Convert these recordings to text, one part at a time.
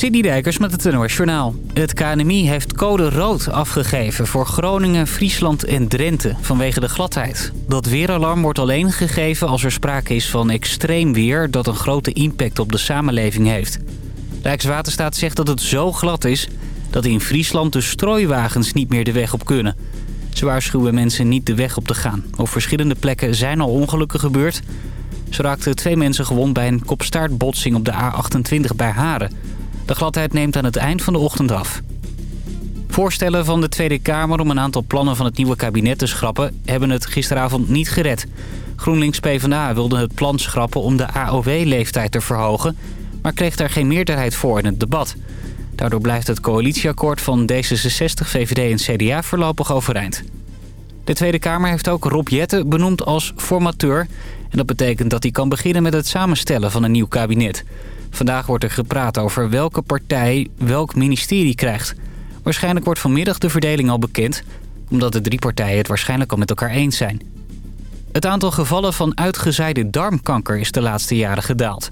Sidney Dijkers met het NOS Journaal. Het KNMI heeft code rood afgegeven voor Groningen, Friesland en Drenthe vanwege de gladheid. Dat weeralarm wordt alleen gegeven als er sprake is van extreem weer dat een grote impact op de samenleving heeft. Rijkswaterstaat zegt dat het zo glad is dat in Friesland de strooiwagens niet meer de weg op kunnen. Ze waarschuwen mensen niet de weg op te gaan. Op verschillende plekken zijn al ongelukken gebeurd. Zo raakten twee mensen gewond bij een kopstaartbotsing op de A28 bij Haren. De gladheid neemt aan het eind van de ochtend af. Voorstellen van de Tweede Kamer om een aantal plannen van het nieuwe kabinet te schrappen... hebben het gisteravond niet gered. GroenLinks PvdA wilde het plan schrappen om de AOW-leeftijd te verhogen... maar kreeg daar geen meerderheid voor in het debat. Daardoor blijft het coalitieakkoord van D66, VVD en CDA voorlopig overeind. De Tweede Kamer heeft ook Rob Jetten benoemd als formateur... en dat betekent dat hij kan beginnen met het samenstellen van een nieuw kabinet... Vandaag wordt er gepraat over welke partij welk ministerie krijgt. Waarschijnlijk wordt vanmiddag de verdeling al bekend... omdat de drie partijen het waarschijnlijk al met elkaar eens zijn. Het aantal gevallen van uitgezaaide darmkanker is de laatste jaren gedaald.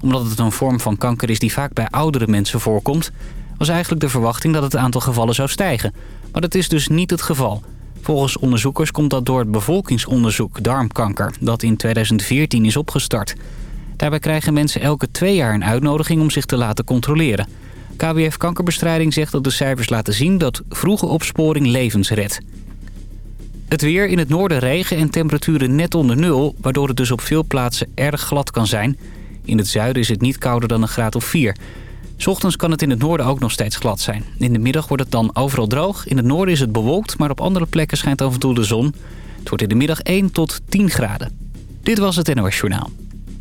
Omdat het een vorm van kanker is die vaak bij oudere mensen voorkomt... was eigenlijk de verwachting dat het aantal gevallen zou stijgen. Maar dat is dus niet het geval. Volgens onderzoekers komt dat door het bevolkingsonderzoek darmkanker... dat in 2014 is opgestart... Daarbij krijgen mensen elke twee jaar een uitnodiging om zich te laten controleren. KWF Kankerbestrijding zegt dat de cijfers laten zien dat vroege opsporing levens redt. Het weer in het noorden regen en temperaturen net onder nul... waardoor het dus op veel plaatsen erg glad kan zijn. In het zuiden is het niet kouder dan een graad of 4. Ochtends kan het in het noorden ook nog steeds glad zijn. In de middag wordt het dan overal droog. In het noorden is het bewolkt, maar op andere plekken schijnt af en toe de zon. Het wordt in de middag 1 tot 10 graden. Dit was het NOS Journaal.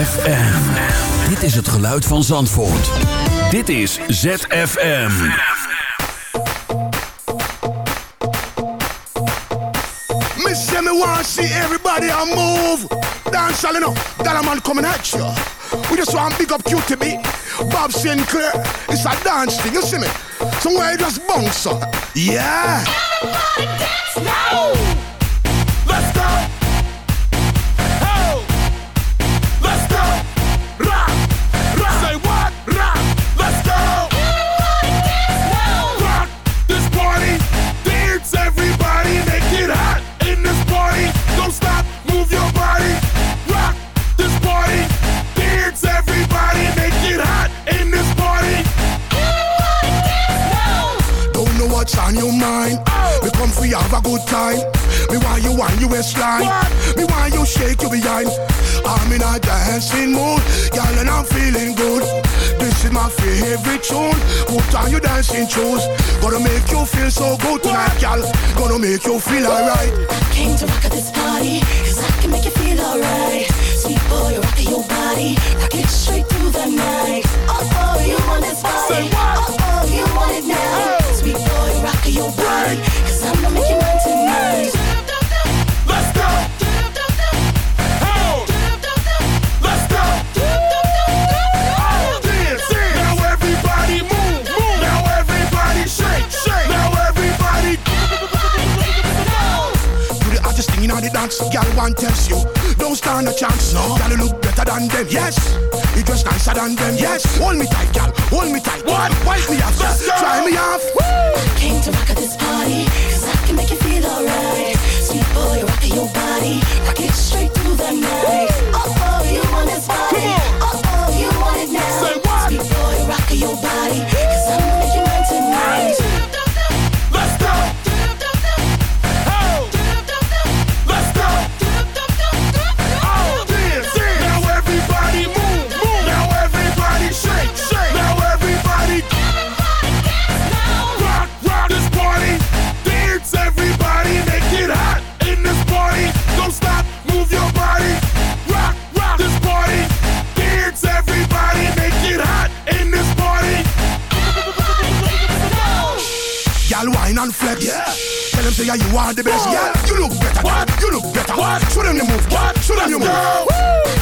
ZFM. Dit is het geluid van Zandvoort. Dit is ZFM. Me say me want see everybody a move. Dance all enough. That a man coming at you. We just want big up QTB. Bob Sinclair. It's a dance thing, you see me? Somewhere you just bounce up. Yeah. Let's your mind. We come for you have a good time. Me want you want you waistline. Me want you shake your behind. I'm in a dancing mood, girl, and I'm feeling good. This is my favorite tune. Put on your dancing shoes. Gonna make you feel so good tonight, girl. Gonna make you feel alright. I Came to rock at this party, cause I can make you feel alright. Sweet boy, rock your body, rock it straight through the night. Oh, oh, you want this body? Say what? Oh, cause I'm gonna make you mine tonight. Let's go. Oh. Let's go. Oh, dance, dance. Now everybody move, move. Now everybody shake, shake. Now everybody. Do the thing the dance, girl. One tells you, don't stand a chance. No, girl, you look better than them. Yes, you dress nicer than them. Yes, hold me tight, girl. Hold me tight. What? Wipe me off, Try me off. Say yeah, you are the best. Yeah, you look better. What? You look better. What? Show them your move. What? Show them your move.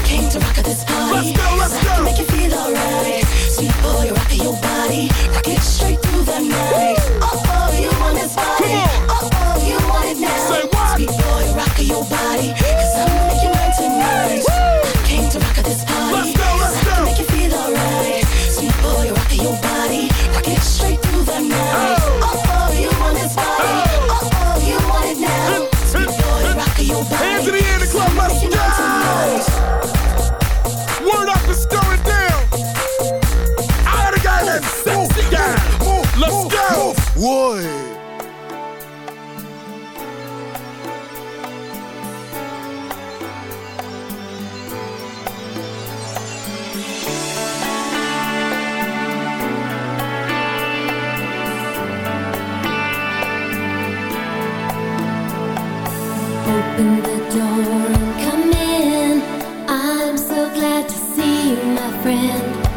Came to rock at this party, Let's go, let's cause I can go. make you feel alright. Sweet boy, rock your body, rock it straight through the night. Oh, oh, you want this body? Come on. Oh, oh, you want it now? Say what? Sweet boy, rock your body, cause I'm gonna make you mine tonight. Came to rock at this party, Let's go, let's Why? Open the door and come in. I'm so glad to see you, my friend.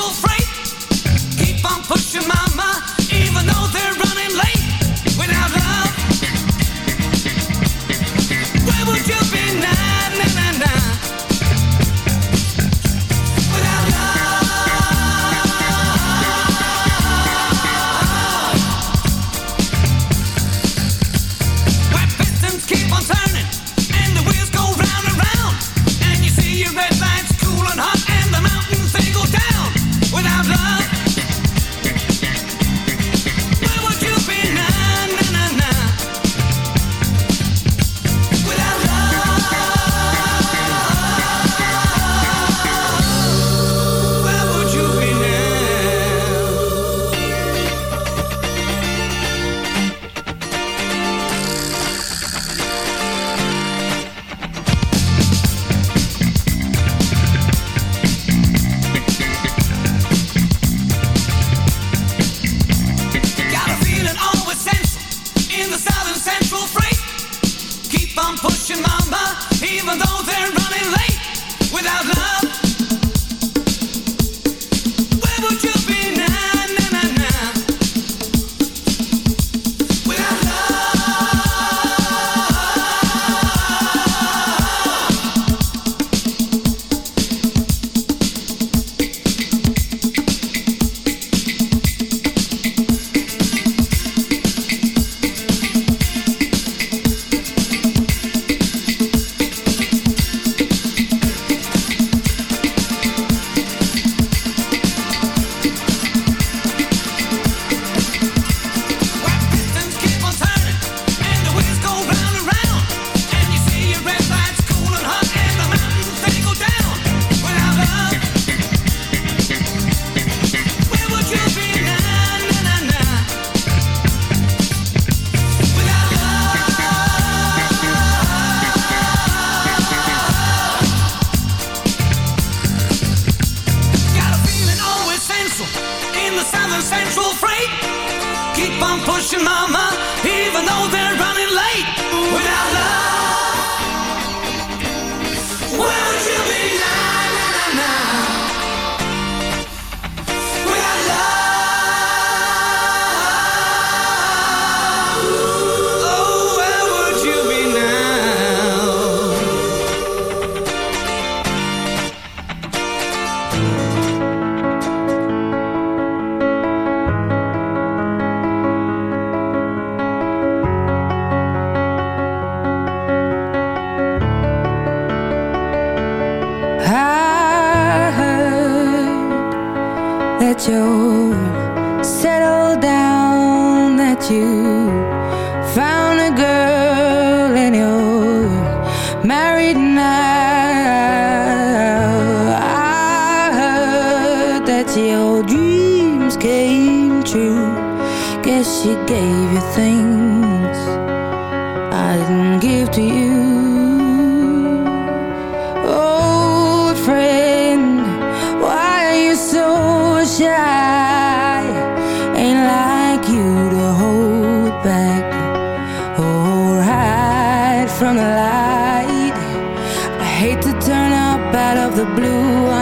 Rachel Frank.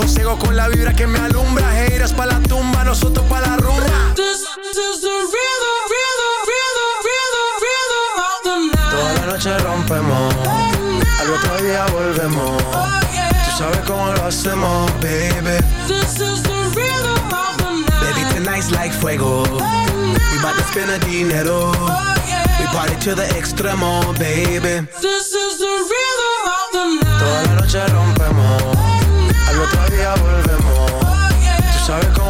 Dejo ciego con la vibra que me alumbra. Heiras pa' la tumba, nosotros pa' la rumba. This is the rhythm, rhythm, rhythm, rhythm, rhythm of the night. Toda la noche rompemos, al otro día volvemos. Tú sabes cómo lo hacemos, baby. This is the rhythm of the night. Baby, tonight's like fuego. We bout to spend the dinero. We party to the extremo, baby. This is the rhythm of the night. Toda la noche rompemos, ya volvemos. Oh, yeah. Tú sabes cómo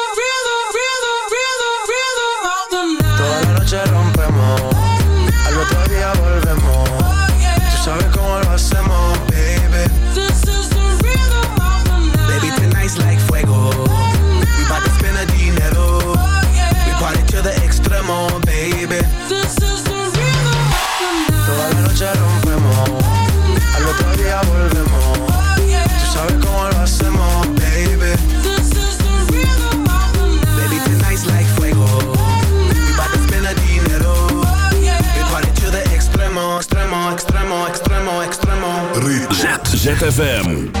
ZFM.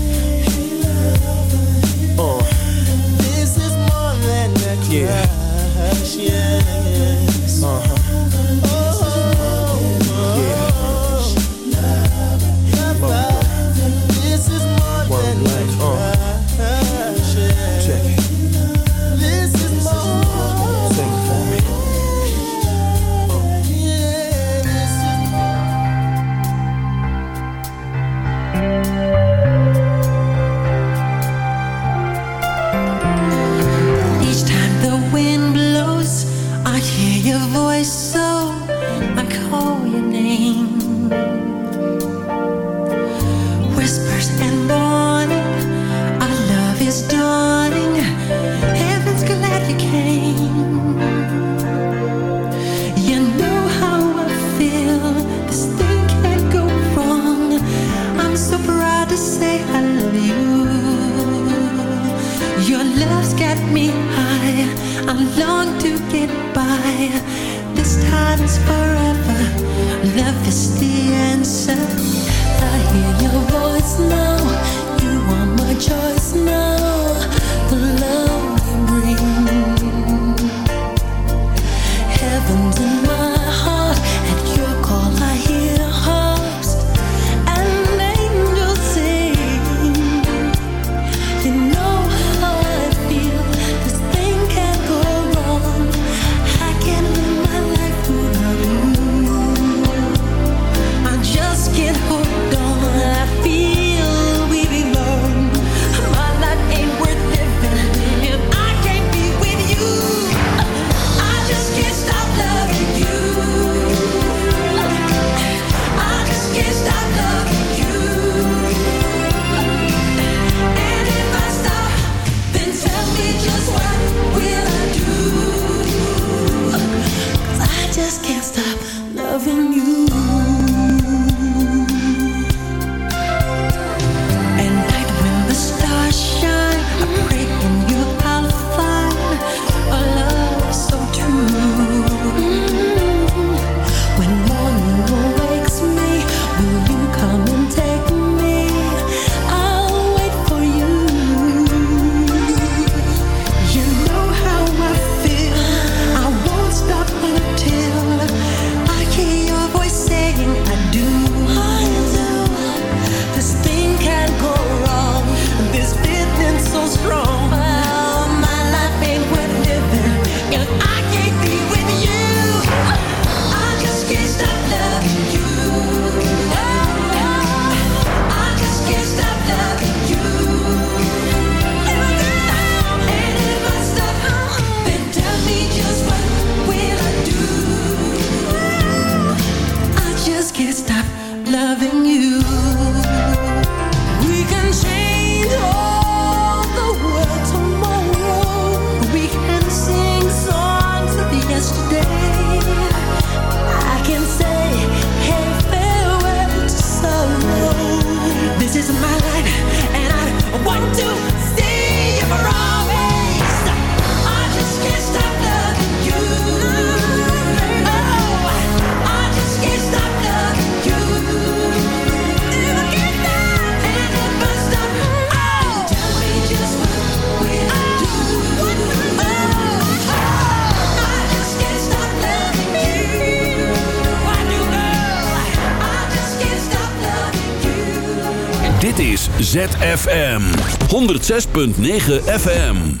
Yeah. ZFM 106.9 FM.